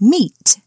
meat.